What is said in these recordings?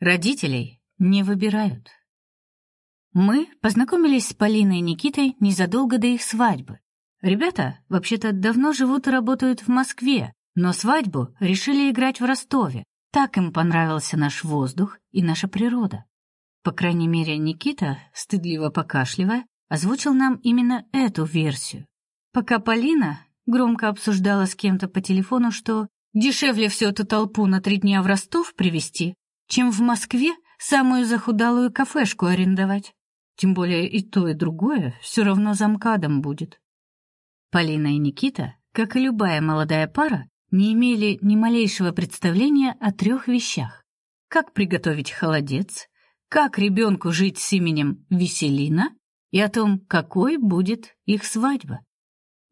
Родителей не выбирают. Мы познакомились с Полиной и Никитой незадолго до их свадьбы. Ребята вообще-то давно живут и работают в Москве, но свадьбу решили играть в Ростове. Так им понравился наш воздух и наша природа. По крайней мере, Никита, стыдливо покашливая, озвучил нам именно эту версию. Пока Полина громко обсуждала с кем-то по телефону, что дешевле всю эту толпу на три дня в Ростов привезти, чем в Москве самую захудалую кафешку арендовать. Тем более и то, и другое все равно замкадом будет. Полина и Никита, как и любая молодая пара, не имели ни малейшего представления о трех вещах: как приготовить холодец, как ребенку жить с именем Веселина и о том, какой будет их свадьба.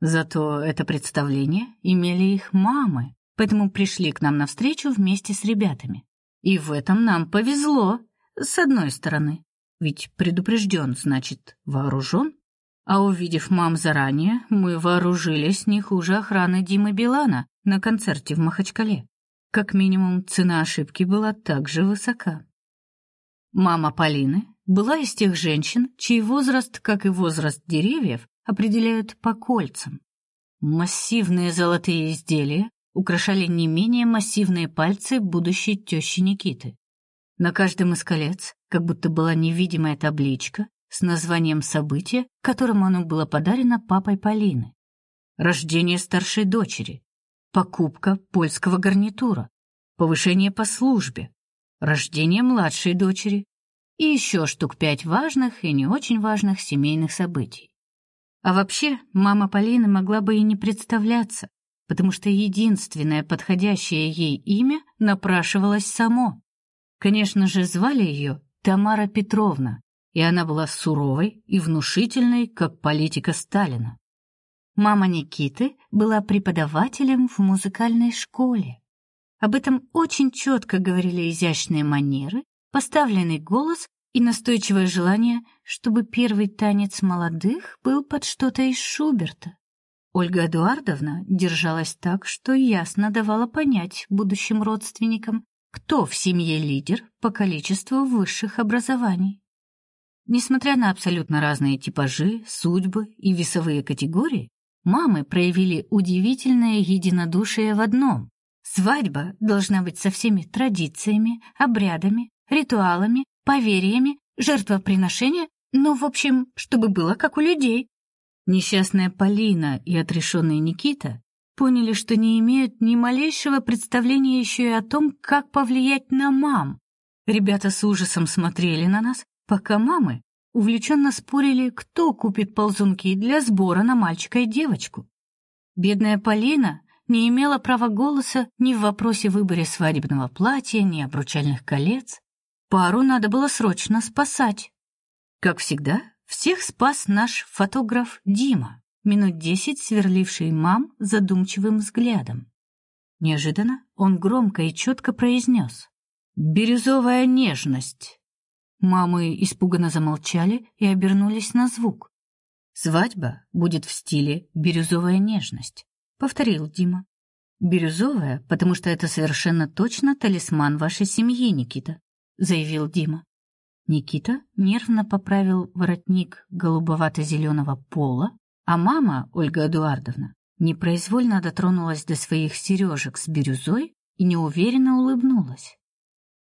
Зато это представление имели их мамы, поэтому пришли к нам навстречу вместе с ребятами. И в этом нам повезло, с одной стороны. Ведь предупрежден, значит, вооружен. А увидев мам заранее, мы вооружились не хуже охраны Димы Билана на концерте в Махачкале. Как минимум, цена ошибки была также высока. Мама Полины была из тех женщин, чей возраст, как и возраст деревьев, определяют по кольцам. Массивные золотые изделия украшали не менее массивные пальцы будущей тещи Никиты. На каждом из колец как будто была невидимая табличка с названием события, которому оно было подарено папой Полины. Рождение старшей дочери, покупка польского гарнитура, повышение по службе, рождение младшей дочери и еще штук пять важных и не очень важных семейных событий. А вообще, мама Полины могла бы и не представляться, потому что единственное подходящее ей имя напрашивалось само. Конечно же, звали ее Тамара Петровна, и она была суровой и внушительной, как политика Сталина. Мама Никиты была преподавателем в музыкальной школе. Об этом очень четко говорили изящные манеры, поставленный голос и настойчивое желание, чтобы первый танец молодых был под что-то из Шуберта. Ольга Эдуардовна держалась так, что ясно давала понять будущим родственникам, кто в семье лидер по количеству высших образований. Несмотря на абсолютно разные типажи, судьбы и весовые категории, мамы проявили удивительное единодушие в одном: свадьба должна быть со всеми традициями, обрядами, ритуалами, поверьями, жертвоприношения, ну, в общем, чтобы было как у людей. Несчастная Полина и отрешенный Никита поняли, что не имеют ни малейшего представления еще и о том, как повлиять на мам. Ребята с ужасом смотрели на нас, пока мамы увлеченно спорили, кто купит ползунки для сбора на мальчика и девочку. Бедная Полина не имела права голоса ни в вопросе выбора свадебного платья, ни обручальных колец. Пару надо было срочно спасать. Как всегда, всех спас наш фотограф Дима, минут десять сверливший мам задумчивым взглядом. Неожиданно он громко и четко произнес «Бирюзовая нежность». Мамы испуганно замолчали и обернулись на звук. «Свадьба будет в стиле «бирюзовая нежность», — повторил Дима. «Бирюзовая, потому что это совершенно точно талисман вашей семьи, Никита», — заявил Дима. Никита нервно поправил воротник голубовато-зеленого пола, а мама, Ольга Эдуардовна, непроизвольно дотронулась до своих сережек с бирюзой и неуверенно улыбнулась.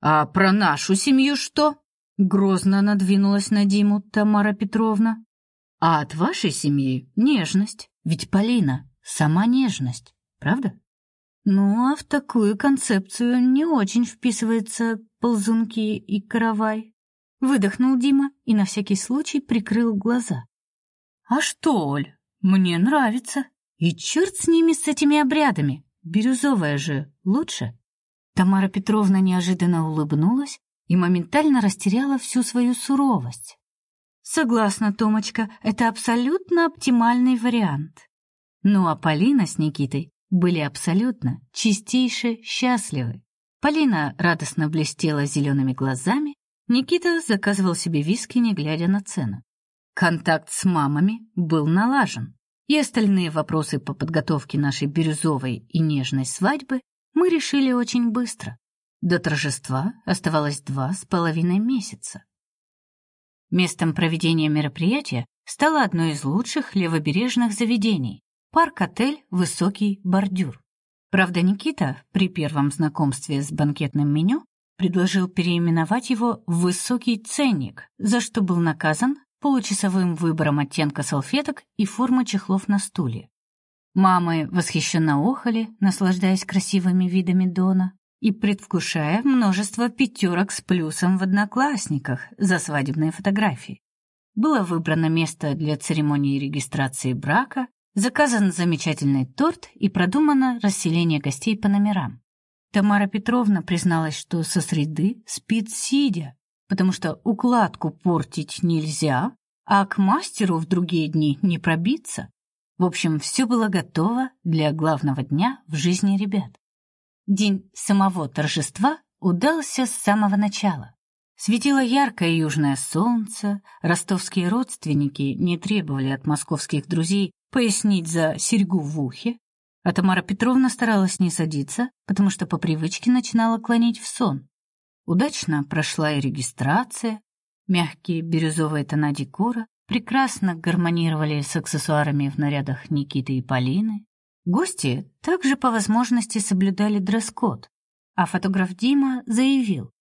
«А про нашу семью что?» — грозно надвинулась на Диму Тамара Петровна. «А от вашей семьи нежность, ведь Полина сама нежность, правда?» «Ну, а в такую концепцию не очень вписывается ползунки и каравай», Выдохнул Дима и на всякий случай прикрыл глаза. А что, Оль, мне нравится. И черт с ними с этими обрядами. Бирюзовая же лучше. Тамара Петровна неожиданно улыбнулась и моментально растеряла всю свою суровость. Согласна, Томочка, это абсолютно оптимальный вариант. Ну а Полина с Никитой были абсолютно чистейше счастливы. Полина радостно блестела зелеными глазами, Никита заказывал себе виски, не глядя на цену. Контакт с мамами был налажен, и остальные вопросы по подготовке нашей бирюзовой и нежной свадьбы мы решили очень быстро. До торжества оставалось два с половиной месяца. Местом проведения мероприятия стало одно из лучших левобережных заведений парк-отель Высокий бордюр. Правда, Никита при первом знакомстве с банкетным меню предложил переименовать его в Высокий ценник, за что был наказан получасовым выбором оттенка салфеток и формы чехлов на стуле. Мамы восхищенно охали, наслаждаясь красивыми видами Дона и предвкушая множество пятерок с плюсом в одноклассниках за свадебные фотографии. Было выбрано место для церемонии регистрации брака, заказан замечательный торт и продумано расселение гостей по номерам. Тамара Петровна призналась, что со среды спит сидя, потому что укладку портить нельзя, а к мастеру в другие дни не пробиться. В общем, все было готово для главного дня в жизни ребят. День самого торжества удался с самого начала. Светило яркое южное солнце, ростовские родственники не требовали от московских друзей пояснить за серьгу в ухе, а Тамара Петровна старалась не садиться, потому что по привычке начинала клонить в сон. Удачно прошла и регистрация. Мягкие бирюзовые тона декора прекрасно гармонировали с аксессуарами в нарядах Никиты и Полины. Гости также по возможности соблюдали дресс-код, а фотограф Дима заявил: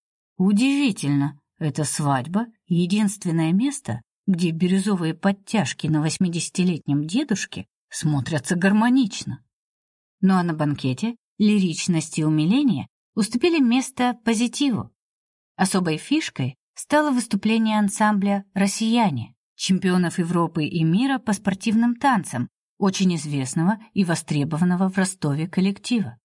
"Удивительно, эта свадьба единственное место, где бирюзовые подтяжки на восьмидесятилетнем дедушке смотрятся гармонично". Ну а на банкете лиричность и умиление уступили место позитиву. Особой фишкой стало выступление ансамбля «Россияне», чемпионов Европы и мира по спортивным танцам, очень известного и востребованного в Ростове коллектива.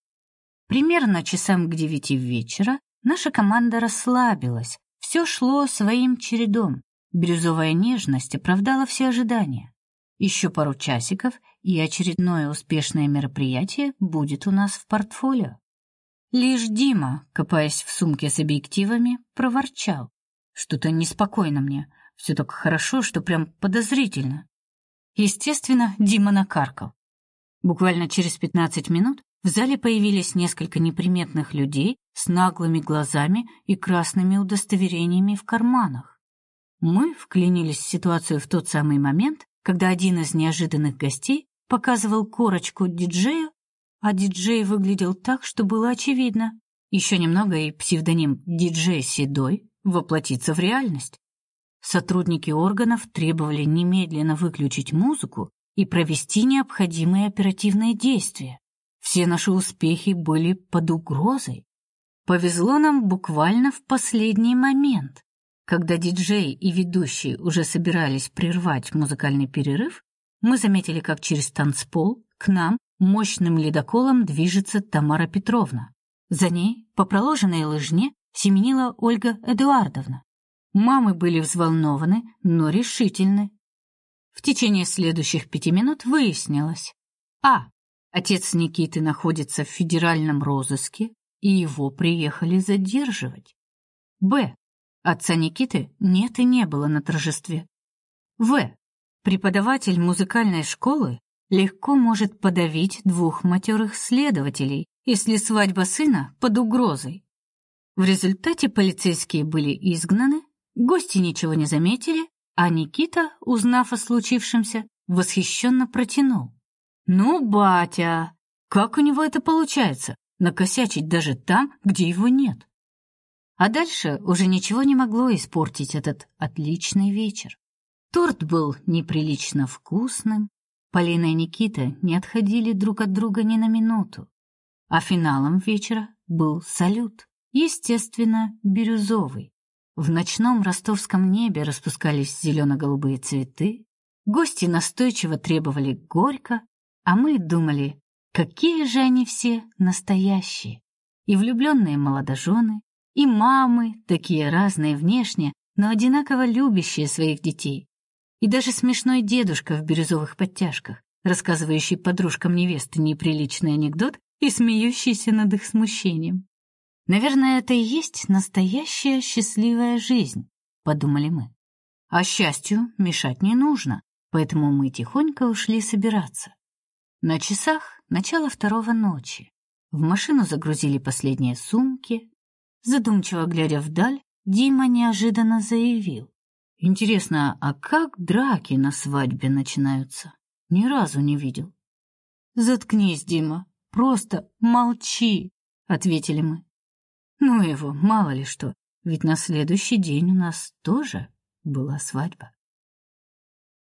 Примерно часам к девяти вечера наша команда расслабилась, все шло своим чередом. Бирюзовая нежность оправдала все ожидания. Еще пару часиков, и очередное успешное мероприятие будет у нас в портфолио. Лишь Дима, копаясь в сумке с объективами, проворчал: "Что-то неспокойно мне. Все так хорошо, что прям подозрительно". Естественно, Дима накаркал. Буквально через 15 минут в зале появились несколько неприметных людей с наглыми глазами и красными удостоверениями в карманах. Мы вклинились в ситуацию в тот самый момент, когда один из неожиданных гостей показывал корочку диджею а диджей выглядел так, что было очевидно. Еще немного и псевдоним «диджей Седой» воплотится в реальность. Сотрудники органов требовали немедленно выключить музыку и провести необходимые оперативные действия. Все наши успехи были под угрозой. Повезло нам буквально в последний момент. Когда диджей и ведущий уже собирались прервать музыкальный перерыв, мы заметили, как через танцпол к нам мощным ледоколом движется Тамара Петровна. За ней по проложенной лыжне семенила Ольга Эдуардовна. Мамы были взволнованы, но решительны. В течение следующих пяти минут выяснилось: а. Отец Никиты находится в федеральном розыске, и его приехали задерживать. Б. Отца Никиты нет и не было на торжестве. В. Преподаватель музыкальной школы легко может подавить двух матерых следователей, если свадьба сына под угрозой. В результате полицейские были изгнаны, гости ничего не заметили, а Никита, узнав о случившемся, восхищенно протянул: "Ну, батя, как у него это получается? Накосячить даже там, где его нет?" А дальше уже ничего не могло испортить этот отличный вечер. Торт был неприлично вкусным, Полина и Никита не отходили друг от друга ни на минуту. А финалом вечера был салют, естественно, бирюзовый. В ночном ростовском небе распускались зелено-голубые цветы. Гости настойчиво требовали горько, а мы думали, какие же они все настоящие. И влюбленные молодожены, и мамы, такие разные внешне, но одинаково любящие своих детей и даже смешной дедушка в бирюзовых подтяжках, рассказывающий подружкам невесты неприличный анекдот и смеющийся над их смущением. Наверное, это и есть настоящая счастливая жизнь, подумали мы. А счастью мешать не нужно, поэтому мы тихонько ушли собираться. На часах начало второго ночи. В машину загрузили последние сумки. Задумчиво глядя вдаль, Дима неожиданно заявил: "Интересно, а как драки на свадьбе начинаются? Ни разу не видел". "Заткнись, Дима, просто молчи", ответили мы. Ну его, мало ли что, ведь на следующий день у нас тоже была свадьба.